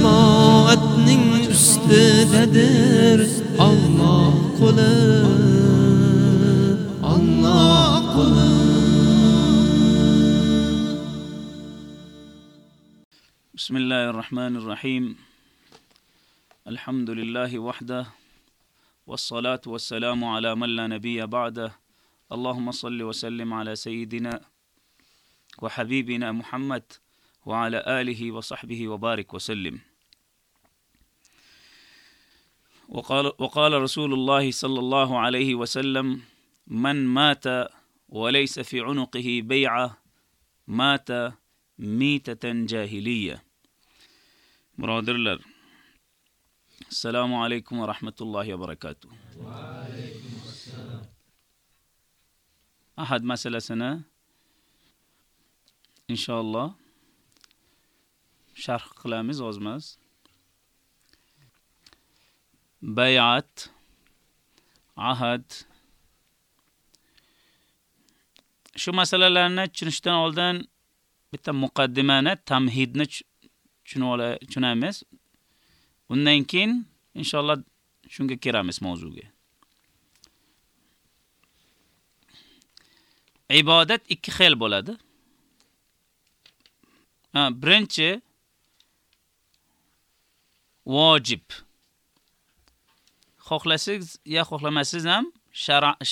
jamoatning ustidadir Alloh qo'li Alloh qo'li الرحمن الرحيم. الحمد لله وحده. والصلاة والسلام على من لا نبي بعده. اللهم صل وسلم على سيدنا وحبيبنا محمد وعلى آله وصحبه وبارك وسلم. وقال, وقال رسول الله صلى الله عليه وسلم من مات وليس في عنقه بيعة مات ميتة جاهلية. برادرلر السلام عليكم ورحمة الله وبركاته. وعليكم السلام أحد مسألة إن شاء الله شرح قلامز أزمز bay'at ahad shu masalalarni tushunishdan oldin bitta muqaddimani tamhidni tushunamiz. Undan keyin inshaalloh shunga kiramiz mavzuga. Ibodat ikki xil bo'ladi. Ha, birinchi vojib. Xohlasangiz ya xohlamasangiz ham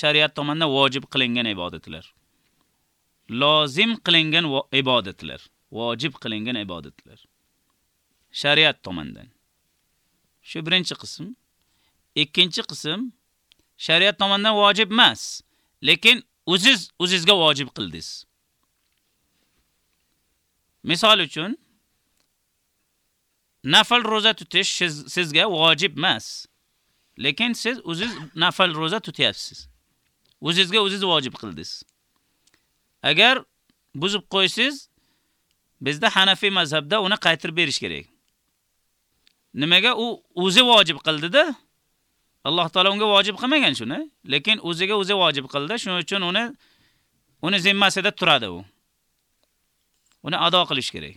shariat tomonidan vojib qilingan ibodatlar. Lozim qilingan ibodatlar, vojib qilingan ibodatlar. shariat tomonidan. Shu birinchi qism. Ikkinchi qism shariat tomonidan vojib emas, lekin o'ziz o'zizga vojib qildingiz. Misol uchun nafl roza tutish sizga vojib emas, lekin siz o'ziz nafal roza tutyapsiz. O'zizga o'ziz vojib qildingiz. Agar buzib qo'ysiz, bizda Hanafiy mazhabda uni qaytirib berish kerak. Nimaga u o'zi vojib qildi-da? Alloh taolo unga vojib qilmagan shuni, lekin o'ziga o'zi vojib qildi, shuning uchun uni uni zimmasida turadi u. Uni ado qilish kerak.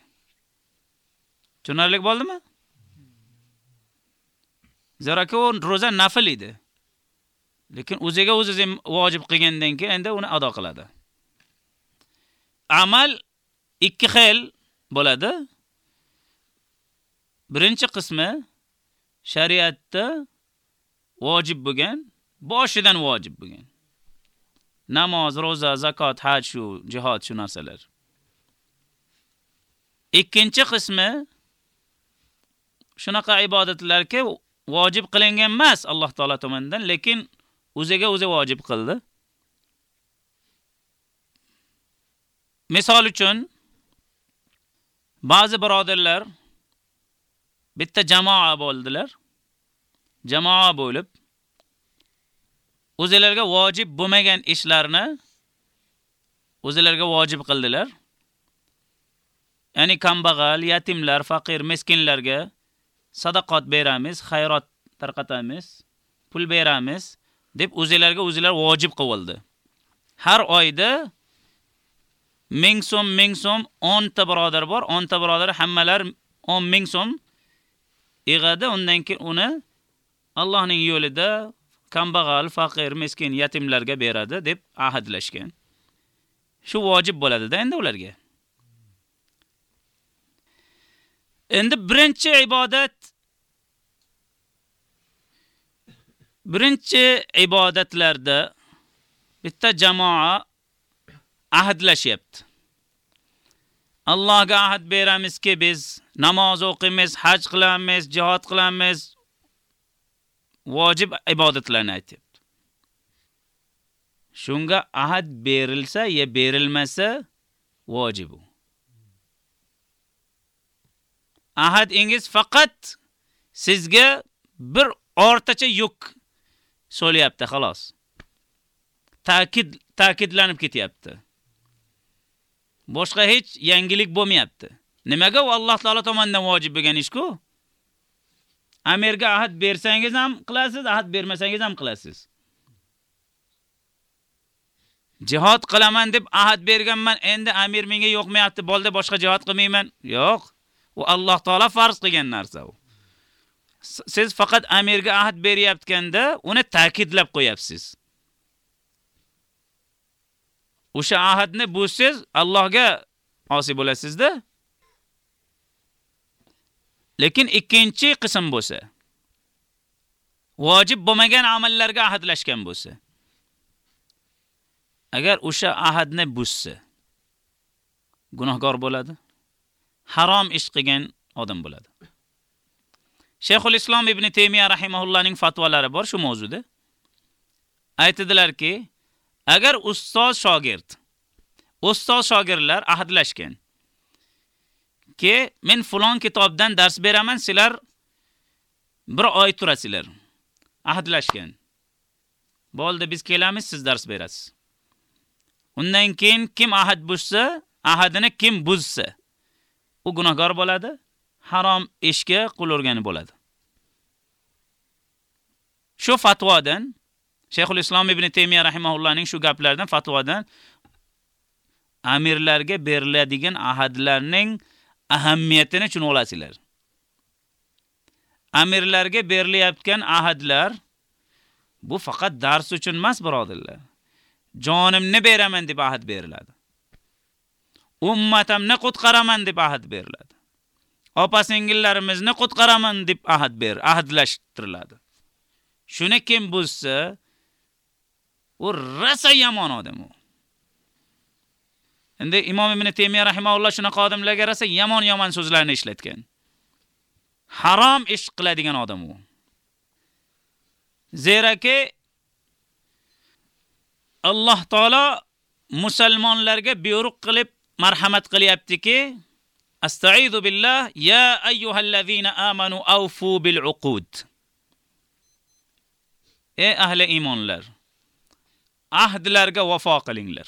Tushunarli bo'ldimi? Zaraki u roza nafl edi. Lekin o'ziga o'zi vojib qilgandan keyin endi uni ado qiladi. Amal ikki xil bo'ladi. Birinchi qismi shariatda vojib bo'lgan, boshidan vojib bo'lgan. Namoz, roza, zakot, haj shu, jihad shu narsalar. Ikkinchi qismi shunaqa ibodatlarki vojib qilingan emas Alloh taolo tomonidan, lekin o'ziga o'zi vojib qildi. Misol uchun ba'zi birodarlar bitta jamoa bo'ldilar. Jamoa bo'lib o'zlariga vojib bo'lmagan ishlarni o'zlariga vojib qildilar. Ya'ni kambag'al, yatimlar, faqir, miskinlarga sadaqat beramiz, xayrot tarqatamiz, pul beramiz deb o'zingizlarga o'zingizlar vojib qildi. Har oyda 1000 so'm, 1000 so'm 10 ta birodar bor, 10 ta birodar hammalar 10 ming so'm yig'adi, undan keyin uni Allohning yo'lida kambag'al, faqir, miskin, yatimlarga beradi deb ahadlashgan. Shu vojib bo'ladi-da endi ularga. Endi birinchi ibodat birinchi ibodatlarda bitta jamoa ahdlashyapti. Allohga ahd beramizki biz namoz o'qiymiz, haj qilamiz, jihod qilamiz, vojib ibodatlarni aytyapti. Shunga ahd berilsa yo berilmasa vojib u. ahadingiz faqat sizga bir o'rtacha yuk so'layapti xolos. Ta'kid ta'kidlanib ketyapti. Boshqa hech yangilik bo'lmayapti. Nimaga u Alloh taolo tomonidan vojib bo'lgan ish-ku? Amirga ahad bersangiz ham qilasiz, ahad bermasangiz ham qilasiz. Jihad qilaman deb ahad berganman, endi amir menga yo'qmayapti, bo'ldi boshqa jihad qilmayman. Yo'q. U Alloh taolo farz qilgan narsa u. Siz faqat amirga ahd beryaptganda, uni ta'kidlab qo'yapsiz. O'sha ahdni buzsiz, Allohga osi bo'lasizda. Lekin ikkinchi qism bo'lsa, vojib bo'lmagan amallarga ahdlashgan bo'lsa, agar o'sha ahadni buzsa, gunohkor bo'ladi. Harom ish qilgan odam bo'ladi. Shayxul Islom ibn Taymiya rahimahullohning fatvolari bor shu mavzuda. Aytdilarki, agar ustoz shogird, ustoz shogirdlar ahdlashgan ki men fulon kitobdan dars beraman, sizlar bir oy turasizlar. ahdlashgan Bo'ldi, biz kelamiz, siz dars berasiz. Undan keyin kim ahad buzsa, ahadini kim buzsa, u gunohkor bo'ladi, harom ishga qul urgani bo'ladi. Shu fatvodan Shayxul Islom ibn Taymiya rahimahullohning shu gaplaridan fatvodan amirlarga beriladigan ahadlarning ahamiyatini tushunib olasizlar. Amirlarga berilayotgan ahadlar bu faqat dars uchun emas, birodarlar. Jonimni beraman deb ahad beriladi. Ummatimni qutqaraman deb ahad beriladi. Opa-singillarimizni qutqaraman deb ahad ber, ahdlashtiriladi. Shuni kim buzsa, u rasa yomon odam u. Endi Imom Ibn Taymiya rahimahulloh shunaqa odamlarga rasa yomon-yomon so'zlarni ishlatgan. Harom ish qiladigan odam u. Zeraki Alloh taolo musulmonlarga buyruq qilib marhamat qilyaptiki, Astaizu billah ya ayyuhallazina amanu awfu bil uqud. Ey ahli iymonlar, ahdlarga vafo qilinglar.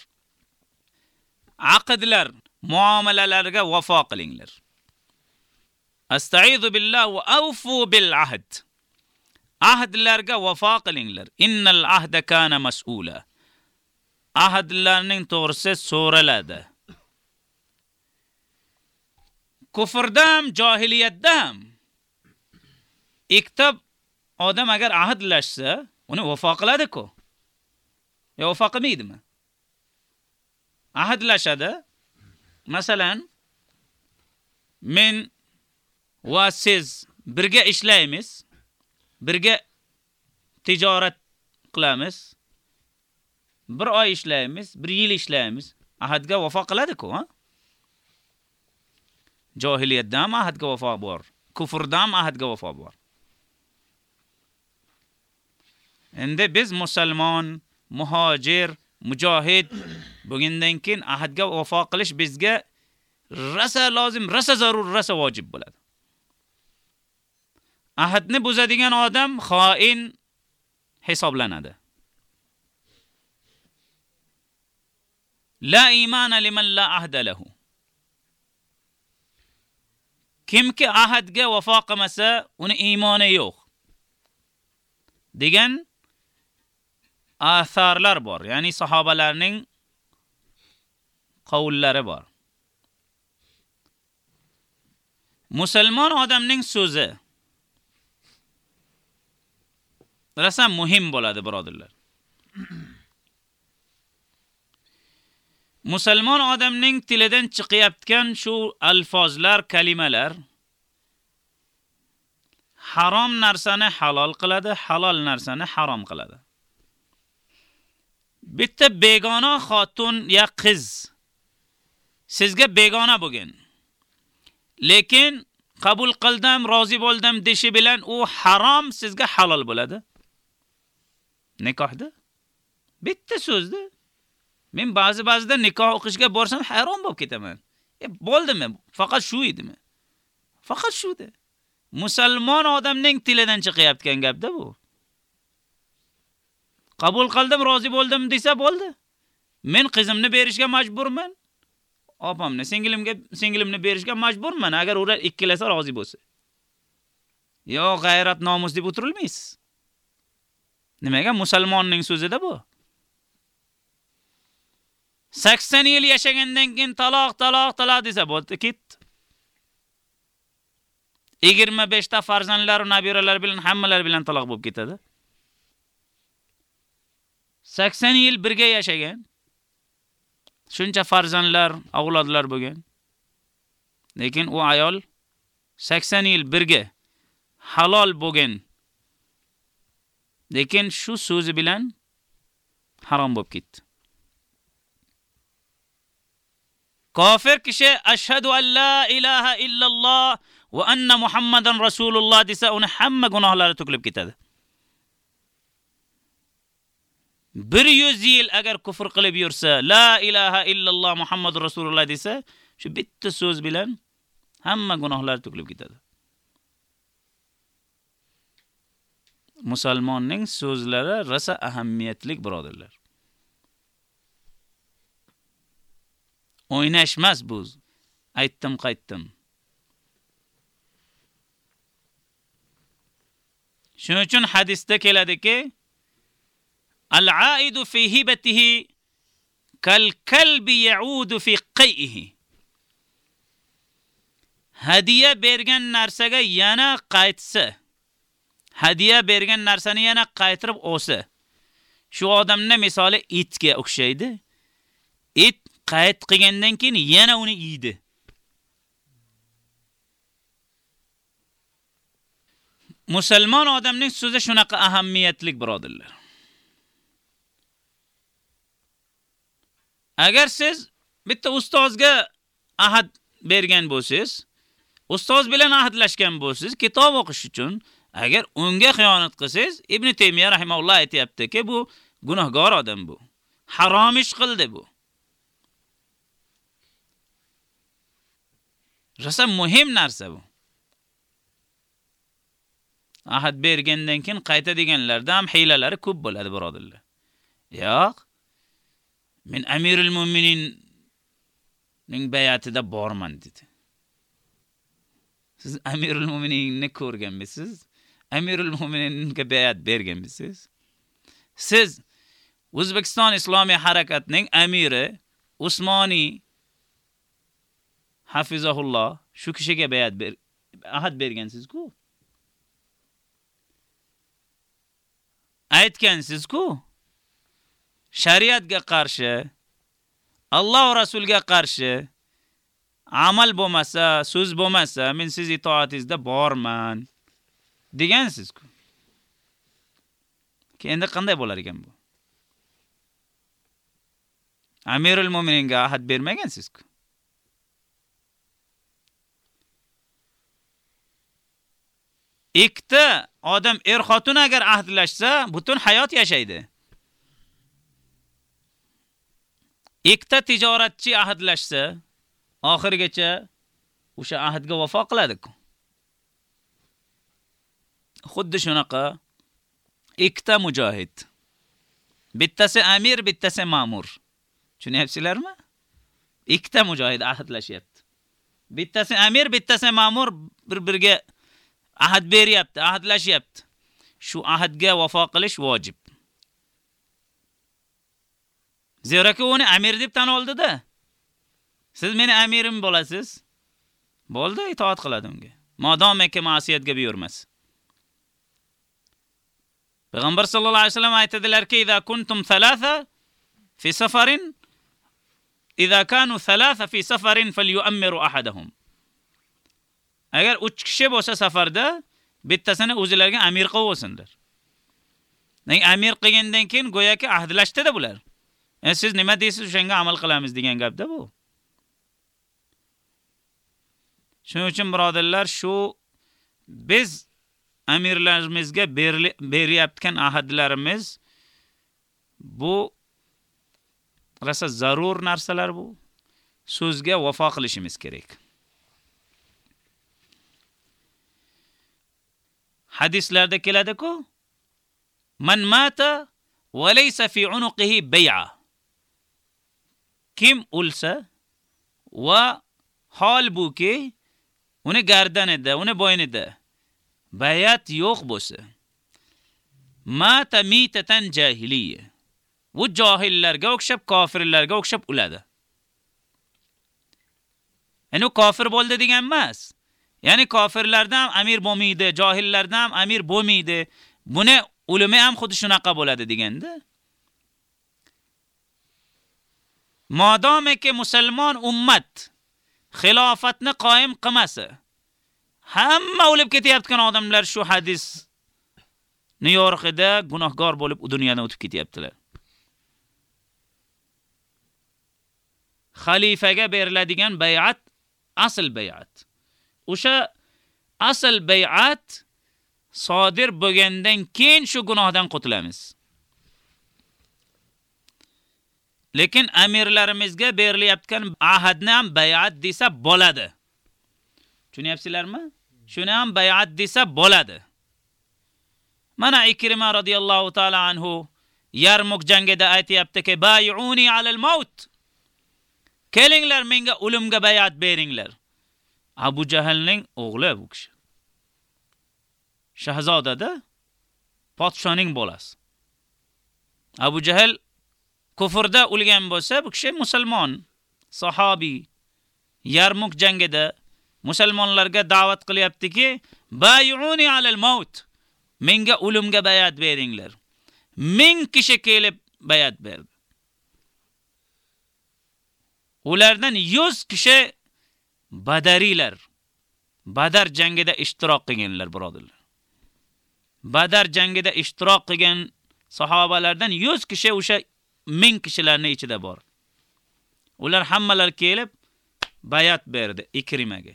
Aqdlar, muomalalarga vafo qilinglar. Astaizu billah va awfu bil ahd. Ahdlarga vafo qilinglar. Innal ahda kana mas'ula. Ahdlarning to'g'risi so'raladi. Kufrdam, ham ikkita odam agar ahdlashsa, uni vafo qiladi-ku. Yo vafo qilmaydimi? Ahdlashadi. Masalan, men va siz birga ishlaymiz, birga tijorat qilamiz. Bir oy ishlaymiz, bir yil ishlaymiz. Ahadga vafo qiladi-ku, ha? Johiliyatdan ahadga vafo bor. Kufrdan ahadga vafo bor. Endi biz musulmon, muhojir, mujohid bugundan keyin ahadga vafo qilish bizga rasa lozim, rasa zarur, rasa vojib bo'ladi. Ahadni buzadigan odam xoin hisoblanadi. La imana liman la ahda lahu. Kimki ahadga vafo qilmasa, uni iymoni yo'q. degan asarlar bor, ya'ni sahobalarning qavllari bor. Musulmon odamning so'zi rasam muhim bo'ladi, birodarlar. Musulmon odamning tilidan chiqayotgan shu alfozlar, kalimalar harom narsani halol qiladi, halol narsani harom qiladi. Bitta begona xotun ya qiz sizga begona bo'lgan. Lekin qabul qildim, rozi bo'ldim deshi bilan u harom sizga halol bo'ladi. Nikohda bitta so'zda Men ba'zi-ba'zida nikoh o'qishga borsam hayron bo'lib ketaman. E bo'ldimi? Faqat shu edimi? Faqat shuda. Musulmon odamning tilidan chiqayotgan gapda bu. Qabul qildim, rozi bo'ldim desa bo'ldi. Men qizimni berishga majburman. Opamni, singlimga, singlimni berishga majburman agar ular ikkilasi rozi bo'lsa. Yo, g'ayrat nomus deb o'tirilmaysiz. Nimaga musulmonning so'zida bu? 80 yil yashagandan keyin taloq, taloq, taloq desa bo'ldi, ketdi. 25 ta farzandlar va nabiralar bilan hammalar bilan taloq bo'lib ketadi. 80 yil birga yashagan. Shuncha farzandlar, avlodlar bo'lgan. Lekin u ayol 80 yil birga halol bo'lgan. Lekin shu so'zi bilan harom bo'lib ketdi. Kofir kishi ashhadu an la ilaha illalloh va anna Muhammadan rasululloh desa, uni hamma gunohlari to'kilib ketadi. 100 yil agar kufr qilib yursa, la ilaha illalloh Muhammadur rasululloh desa, shu bitta so'z bilan hamma gunohlari to'kilib ketadi. Musulmonning so'zlari rosa ahamiyatli birodarlar. O'ynashmas bu. Aytdim, qaytdim. Shuning uchun hadisda keladiki, al-aidu fi hibatihi kal kalbi yaudu fi qayhi Hadiya bergan narsaga yana qaytsa, hadiya bergan narsani yana qaytirib olsa, shu odamning misoli itga o'xshaydi. It qayt qilgandan keyin yana uni yeydi. Musulmon odamning so'zi shunaqa ahamiyatli birodirlar. Agar siz bitta ustozga ahad bergan bo'lsangiz, ustoz bilan ahdlashgan bo'lsangiz, kitob o'qish uchun, agar unga xiyonat qilsangiz, Ibn Taymiya rahimahulloh aytayaptiki, bu gunohkor odam bu. Harom ish qildi bu. Rosa muhim narsa bu. Ahad bergandan keyin qaytadiganlarda ham hiylalari ko'p bo'ladi, birodarlar. Yo'q. Men Amirul Mu'minin ning bayatida borman dedi. Siz Amirul mo'mininni ko'rganmisiz? Amirul mo'mininga bayat berganmisiz? Siz O'zbekiston Islomiy harakatining amiri Usmoniy hafizahulloh shu kishiga bayat ber ahad bergansiz-ku. Aytgansiz-ku. Shariatga qarshi Alloh Rasulga qarshi amal bo'lmasa, so'z bo'lmasa, men siz itoatingizda borman degansiz-ku. Endi qanday bo'lar ekan bu? Amirul Mu'mininga ahad bermagansiz-ku. Ikkita odam er xotin agar ahdlashsa, butun hayot yashaydi. Ikkita tijoratchi ahdlashsa, oxirgacha o'sha ahdga vafo qiladi-ku. Xuddi shunaqa ikkita mujohid. Bittasi amir, bittasi ma'mur. Tushunyapsizlarmi? Ikkita mujohid ahdlashyapti. Bittasi amir, bittasi ma'mur bir-biriga ahd beryapti, ahdlashyapti. Shu ahdga vafo qilish vojib. Zeraki uni amir deb tan oldi-da. Siz meni amirim bo'lasiz. Bo'ldi, itoat qiladi unga. Modomiki ma'siyatga buyurmas. Payg'ambar sallallohu alayhi vasallam aytadilar-ki, "Idza kuntum thalatha fi safarin idza kanu thalatha fi safarin falyu'ammiru ahadahum." Agar 3 kishi bo'lsa safarda, bittasini o'zilariga amir qilib olsinlar. Ning amir qilgandan keyin go'yoki ahdlashdi-da bular. Yani siz nima deysiz, o'shanga amal qilamiz degan gapda bu. Shuning uchun birodarlar, shu biz amirlarimizga beryaptgan ahadlarimiz bu rasa zarur narsalar bu. So'zga vafo qilishimiz kerak. Hadislarda keladi-ku, man mata va laysa fi unuqihi bay'a. Kim o'lsa va holbuki uni gardanida, uni bo'ynida bayat yo'q bo'lsa, mata mitatan jahiliya. Bu johillarga o'xshab, kofirlarga o'xshab o'ladi. Ya'ni kofir bo'ldi degan emas. Ya'ni kofirlardan ham amir bo'lmaydi, johillardan ham amir bo'lmaydi. Buni ulama ham xuddi shunaqa bo'ladi deganda. Modomiki musulmon ummat xilofatni qoyim qilmasa, hamma o'lib ketayotgan odamlar shu hadis Nyu-Yorkda gunohkor bo'lib dunyodan o'tib ketyaptilar. Xalifaga beriladigan bay'at asl bay'at. O'sha asl bay'at sodir bo'lgandan keyin shu gunohdan qutulamiz. Lekin amirlarimizga berilayotgan ahadni ham bay'at desa bo'ladi. Tushunyapsizlarmi? Shuni ham bay'at desa bo'ladi. Mana Ikrima radhiyallohu ta'ala anhu Yarmuk jangida aytayaptiki, "Bay'uni alal maut." Kelinglar menga o'limga bay'at beringlar. Abu Jahlning o'g'li bu kishi. Shahzodada podshoning bolasi. Abu Jahl kufrda o'lgan bo'lsa, bu kishi musulmon, sahobiy. Yarmuk jangida musulmonlarga da'vat qilyaptiki, "Bay'uni alal maut." Menga o'limga bay'at beringlar. Ming kishi kelib bay'at berdi. Ulardan 100 kishi Badariylar. Badar jangida ishtirok qilganlar, birodarlar. Badar jangida ishtirok qilgan sahobalardan 100 kishi o'sha 1000 kishilarning ichida bor. Ular hammalar kelib bayat berdi Ikrimaga.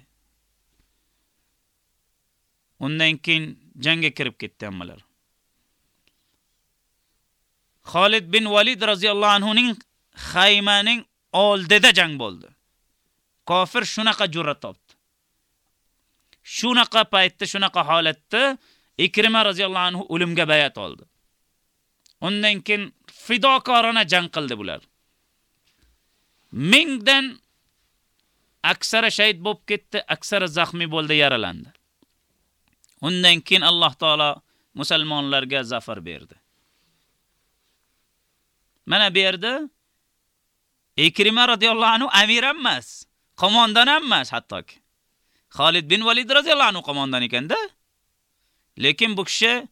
Undan keyin jangga kirib ketdi hammalar. Khalid bin Valid roziyallohu anhu ning xaymaning oldida jang bo'ldi. Kofir shunaqa jur'at topdi. Shunaqa paytda, shunaqa holatda Ikrima roziyallohu anhu o'limga bayat oldi. Undan keyin fidokorona jang qildi bular. Mingdan aksari shahid bo'lib ketdi, aksari zaxmi bo'ldi, yaralandi. Undan keyin Alloh taolo musulmonlarga zafar berdi. Mana bu yerda Ikrima radhiyallohu anhu amir emas, qo'mondan emas hattoki. Xolid bin Valid roziyallohu anhu qo'mondan ekanda. Lekin bu kishi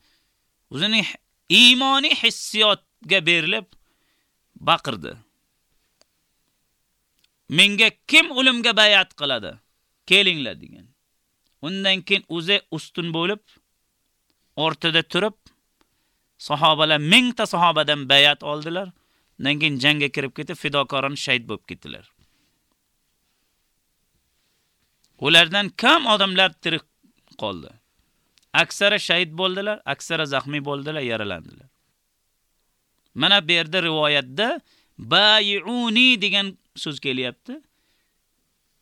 o'zining iymoniy hissiyotga berilib baqirdi. Menga kim o'limga bay'at qiladi? Kelinglar degan. Undan keyin o'zi ustun bo'lib, o'rtada turib, sahobalar mingta sahobadan bay'at oldilar. Undan keyin jangga kirib ketib, fidokorona shahid bo'lib ketdilar. Ulardan kam odamlar tirik qoldi. Aksari shahid bo'ldilar, aksari zaxmiy bo'ldilar, yaralandilar. Mana bu yerda rivoyatda bay'uni degan so'z kelyapti.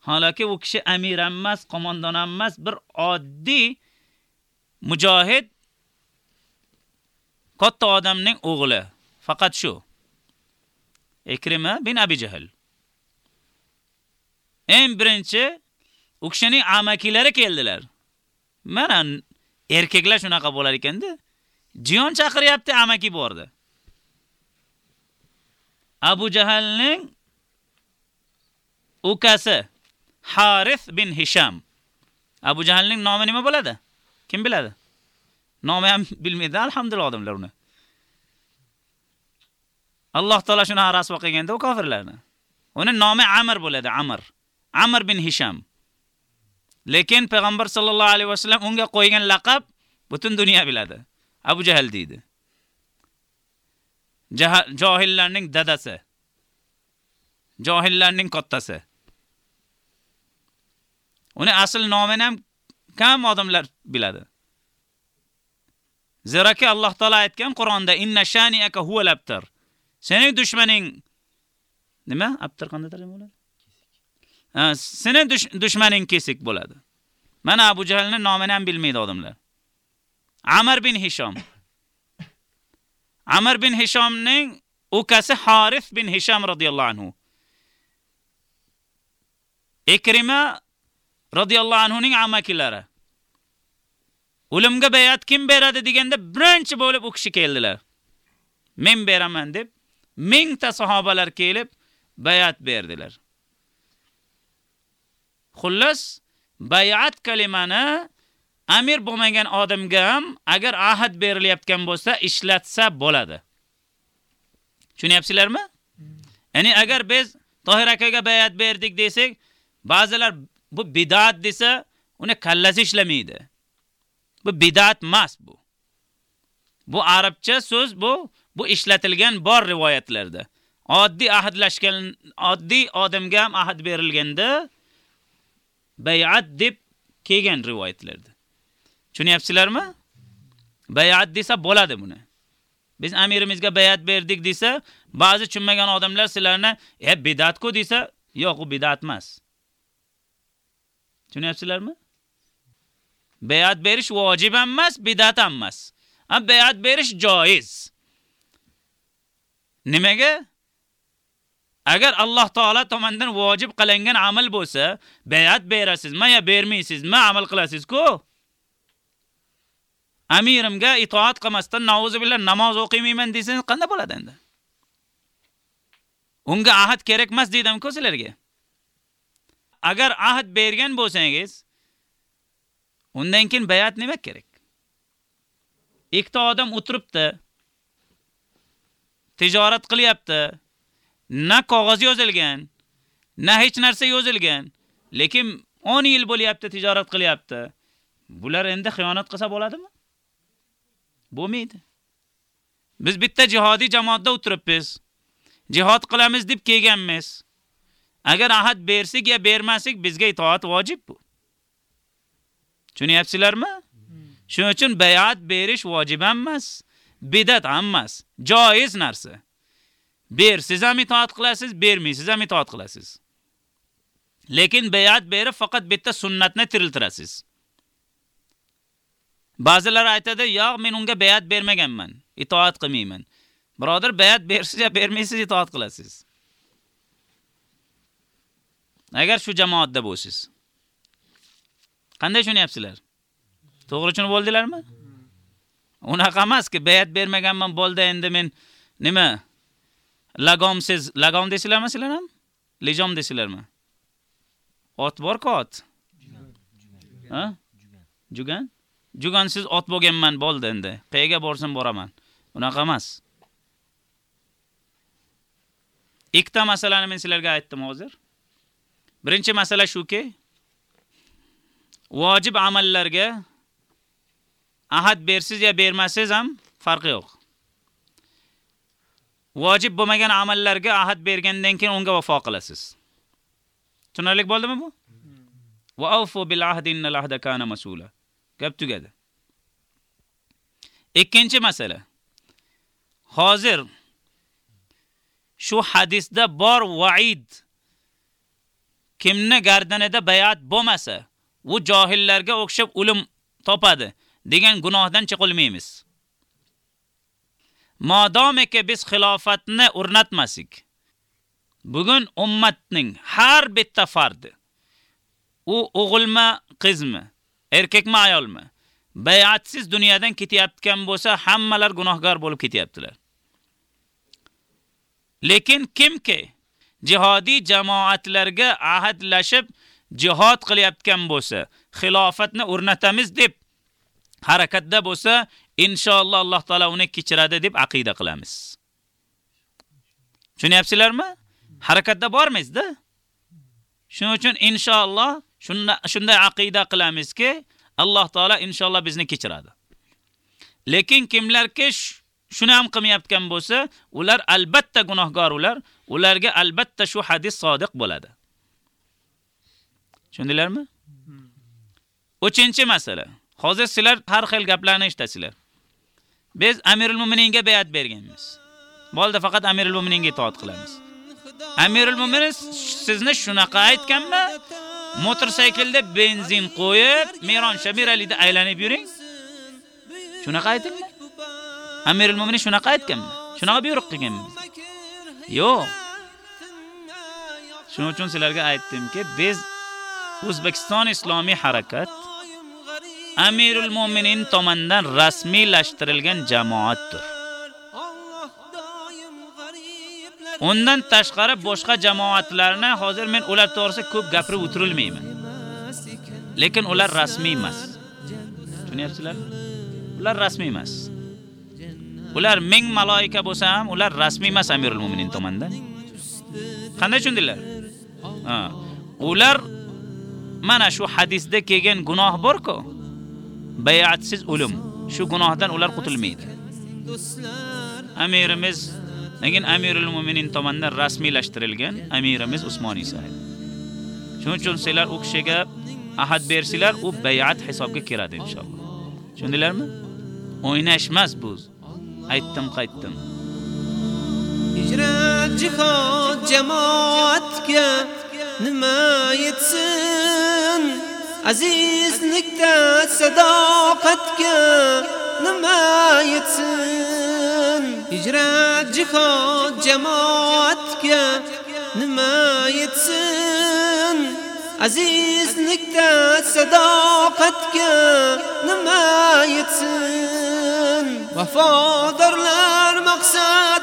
Holaki u kishi amir emas, qo'mondon emas, bir oddiy mujohid katta odamning o'g'li. Faqat shu. Ikrima bin Abi Jahl. Eng birinchi u kishining amakilari keldilar. Mana erkaklar shunaqa bo'lar ekanda. Jiyon chaqiryapti, amaki bordi. Abu Jahlning ukasi harif bin Hisham. Abu Jahlning nomi nima bo'ladi? Kim biladi? Nomi ham bilmaydi, alhamdulillah odamlar uni. Alloh taolo shuni rasvo qilganda u kofirlarni. Uni nomi Amr bo'ladi, Amr. Amr bin Hisham. Lekin payg'ambar sallallohu alayhi vasallam unga qo'ygan laqab butun dunyo biladi. Abu Jahl deydi. Johillarning dadasi. Johillarning kattasi. Uni asl nomini ham kam odamlar biladi. Zeraki Alloh taolo aytgan Qur'onda inna shani'aka huval abtar. Sening dushmaning nima? Abtar qanday tarjima bo'ladi? Seni dushmaning kesik bo'ladi. Mana Abu Jahlning nomini ham bilmaydi odamlar. Amr bin Hisham. Amr bin Hishamning ukasi Harith bin Hisham radhiyallohu anhu. Ikrima radhiyallohu anhu ning amakilari. O'limga bayat kim beradi deganda birinchi bo'lib u kishi keldilar. Men beraman deb mingta sahobalar kelib bayat berdilar. Xullas, bayat kalimani amir bo'lmagan odamga ham agar ahd berilayotgan bo'lsa ishlatsa bo'ladi. Tushunyapsizlarmi? Ya'ni agar biz Tohir akaga bayat berdik desak, ba'zilar bu bid'at desa, uni kallasi ishlamaydi. Bu bid'at emas bu. Bu arabcha so'z bu, bu ishlatilgan bor rivoyatlarda. Oddiy ahdlashgan, oddiy odamga ham ahd berilganda bay'at deb kelgan rivoyatlarda. Tushunyapsizlarmi? Bay'at desa bo'ladi buni. Biz amirimizga bay'at berdik desa, ba'zi tushunmagan odamlar sizlarni, "E, bid'at-ku" desa, yo'q, u bid'at emas. Tushunyapsizlarmi? Bay'at berish vojib ham emas, bid'at ham emas. Ammo bay'at berish joiz. Nimaga? Agar Alloh taolo tomonidan vojib qilingan amal bo'lsa, bay'at berasizmi yo bermaysizmi, amal qilasiz-ku? Amirimga itoat qilmasdan nauzu billah namoz o'qimayman desangiz qanday bo'ladi endi? Unga ahd kerak emas dedim-ku sizlarga. Agar ahd bergan bo'lsangiz, undan keyin bay'at nima kerak? Ikkita odam o'tiribdi. Tijorat qilyapti. Na qog'oz yozilgan, na hech narsa yozilgan, lekin 10 yil bo'lyapti tijorat qilyapti. Bular endi xiyonat qilsa bo'ladimi? Bo'lmaydi. Biz bitta jihodiy jamoatda o'tiribmiz. Jihad qilamiz deb kelganmiz. Agar ahad bersak ya bermasak bizga itoat vojib bu. Tushunyapsizlarmi? Shuning uchun bay'at berish vojib emas, bidat emas, joiz narsa. Bersiz ham itoat qilasiz, bermaysiz ham itoat qilasiz. Lekin bay'at berib faqat bitta sunnatni tiriltirasiz. Ba'zilar aytadi, "Yo'q, men unga bay'at bermaganman, itoat qilmayman." Birodar, bay'at bersiz yo bermaysiz itoat qilasiz. Agar shu jamoatda bo'lsiz. Qanday tushunyapsizlar? To'g'ri tushunib bo'ldilarmi? Unaqa emaski, bay'at bermaganman, bo'ldi endi men nima? Lagomsiz, lagom deysizlarmi sizlar ham? Lijom deysizlarmi? Ot bor ot. Ha? Jugan? Jugansiz ot bo'lganman, bo'ldi endi. Qayerga borsam boraman. Unaqa emas. Ikkita masalani men sizlarga aytdim hozir. Birinchi masala shuki, vojib amallarga ahad bersiz ya bermasiz ham farqi yo'q. Vojib bo'lmagan amallarga ahad bergandan keyin unga vafo qilasiz. Tushunarli bo'ldimi bu? Va awfu bil ahdi innal ahda kana mas'ula. Gap tugadi. Ikkinchi masala. Hozir shu hadisda bor vaid kimni gardanida bayat bo'lmasa, u johillarga o'xshab o'lim topadi degan gunohdan chiqilmaymiz. Modomiki biz xilofatni o'rnatmasak bugun ummatning har bitta fardi u o'g'ilmi, qizmi, erkakmi, ayolmi bayatsiz dunyodan ketyaptigan bo'lsa, hammalar gunohkor bo'lib ketyaptilar. Lekin kimki jihodiy jamoatlarga ahadlashib jihad qilyaptgan bo'lsa, xilofatni o'rnatamiz deb harakatda bo'lsa, inshaalloh Alloh taolo uni kechiradi deb aqida qilamiz. Tushunyapsizlarmi? Harakatda bormiz-da. Shuning uchun inshaalloh shunday aqida qilamizki, Alloh taolo inshaalloh bizni kechiradi. Lekin kimlarki shuni ham qilmayotgan bo'lsa, ular albatta gunohkor ular, ularga albatta shu hadis sodiq bo'ladi. Tushundinglarmi? 3-masala. Hozir sizlar har xil gaplarni eshitasizlar. Biz Amirul Mu'mininga bayat berganmiz. Bo'ldi, faqat Amirul Mu'mininga itoat qilamiz. Amirul Mu'min sizni shunaqa aytganmi? Motorsaklda benzin qo'yib, Miron Shamiralida aylanib yuring. Shunaqa aytingmi? Amirul Mu'minin shunaqa aytganmi? Shunaqa buyruq qilganmi? Yo'q. Shuning uchun sizlarga aytdimki, biz O'zbekiston Islomiy harakat Amirul Mu'minin tomonidan rasmiylashtirilgan jamoatdir. Undan tashqari boshqa jamoatlarni hozir men ular to'g'risida ko'p gapirib o'tirilmayman. Lekin ular rasmiy emas. Tushunyapsizlar? Ular rasmiy emas. Ular ming maloika bo'lsa ham, ular rasmiy emas Amirul Mu'minin tomonidan. Qanday tushundinglar? Ha. Ular mana shu hadisda kelgan gunoh bor-ku. Bay'atsiz o'lim. Shu gunohdan ular qutilmaydi. Amirimiz lekin Amirul Mu'minin tomonidan rasmiylashtirilgan Amirimiz Usmoniy sahib. Shuning uchun sizlar u kishiga ahad bersizlar, u bay'at hisobga kiradi inshaalloh. Tushundinglarmi? O'ynash emas bu. Aytdim, qaytdim. Hijrat jihod jamoatga nima yetsin azizlikda sadoqatga nima yetsin? Hijrat jihod jamoatga nima yetsin? Azizlikda sadoqatga nima yetsin? Vafodorlar maqsad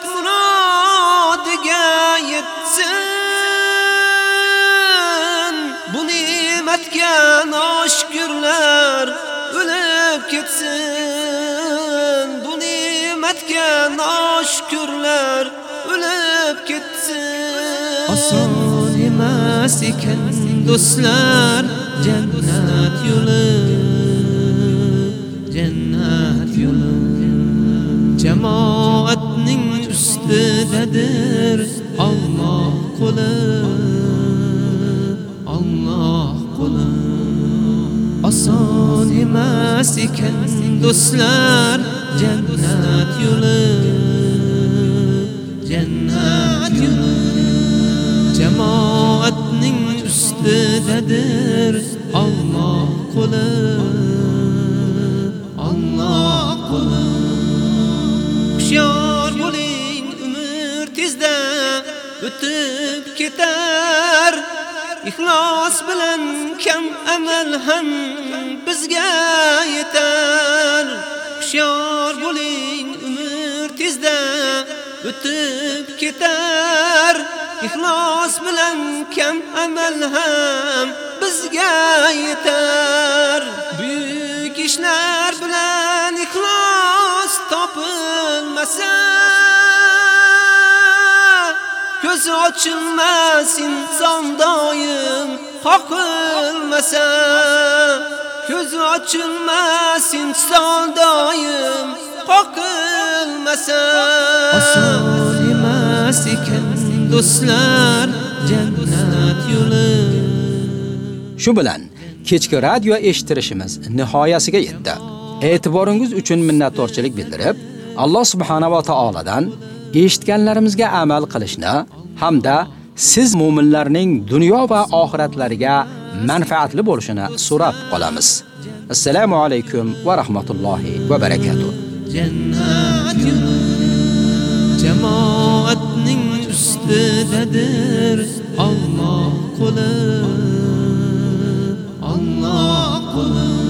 ne'matga noshkurlar o'lib ketsin. Bu ne'matga noshkurlar o'lib ketsin. Oson emas ekan do'stlar jannat yo'li jannat yo'li. Jamoatning ustidadir Alloh qo'li. Qo'li oson emas ekan do'stlar jannat yo'li jannat yo'li jamoatning ustidadir Alloh qo'li Alloh qo'li Hushyor bo'ling umr tezda o'tib ketar Ixlos bilan kam amal ham bizga yetar. Hushyor bo'ling umr tezda o'tib ketar. Ixlos bilan kam amal ham bizga yetar. Buyuk ishlar bilan ixlos topilmasa Ko'z ochilmas inson qoqilmasa Ko'z ochilmas inson doim qoqilmasa Oson emas ekan do'stlar jannat yo'li Shu bilan kechki radio eshittirishimiz nihoyasiga yetdi. E'tiboringiz uchun minnatdorchilik bildirib, Alloh subhanahu va taoladan eshitganlarimizga amal qilishni hamda siz mu'minlarning dunyo va oxiratlariga manfaatli bo'lishini so'rab qolamiz. Assalomu alaykum va rahmatullohi va barakatuh. jannat jamoatning ustidadir Alloh qo'li Alloh qo'li